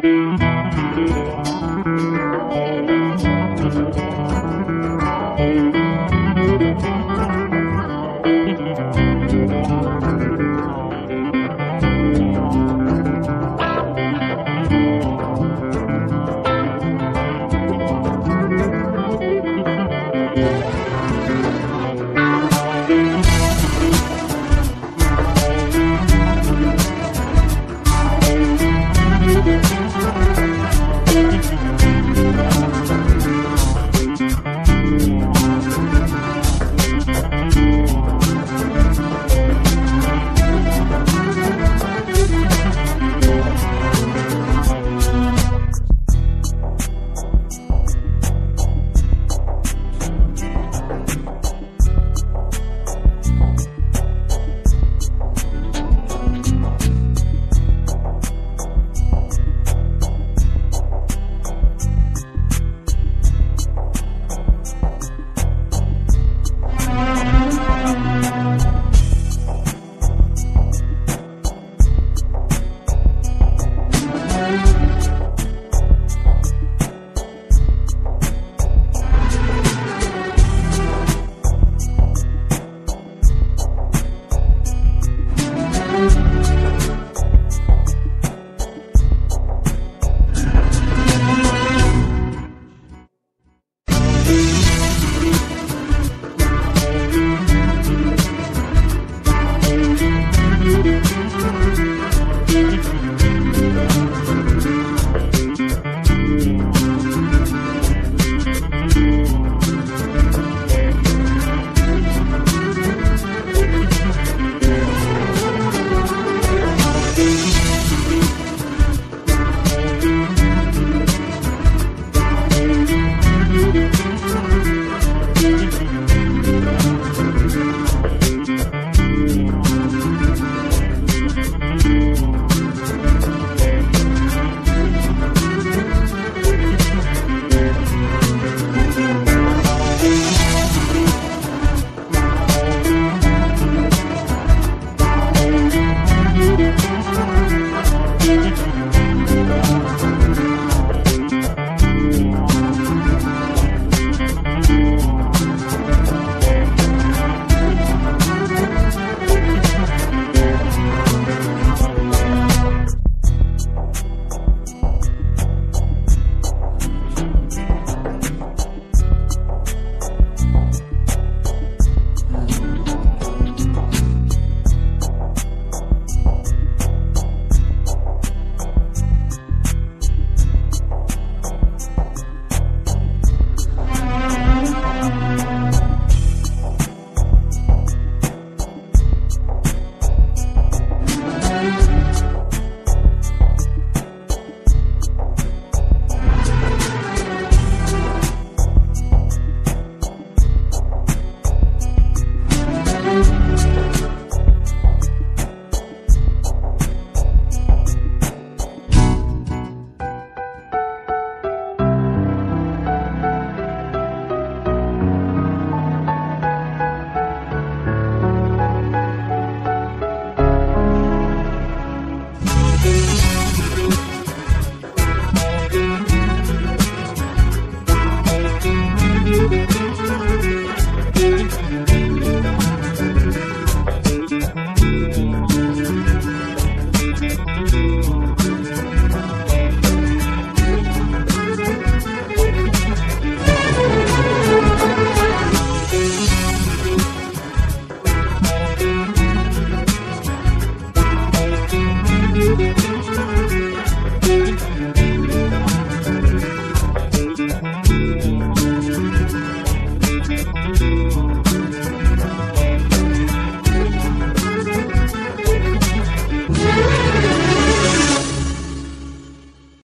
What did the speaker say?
Bye.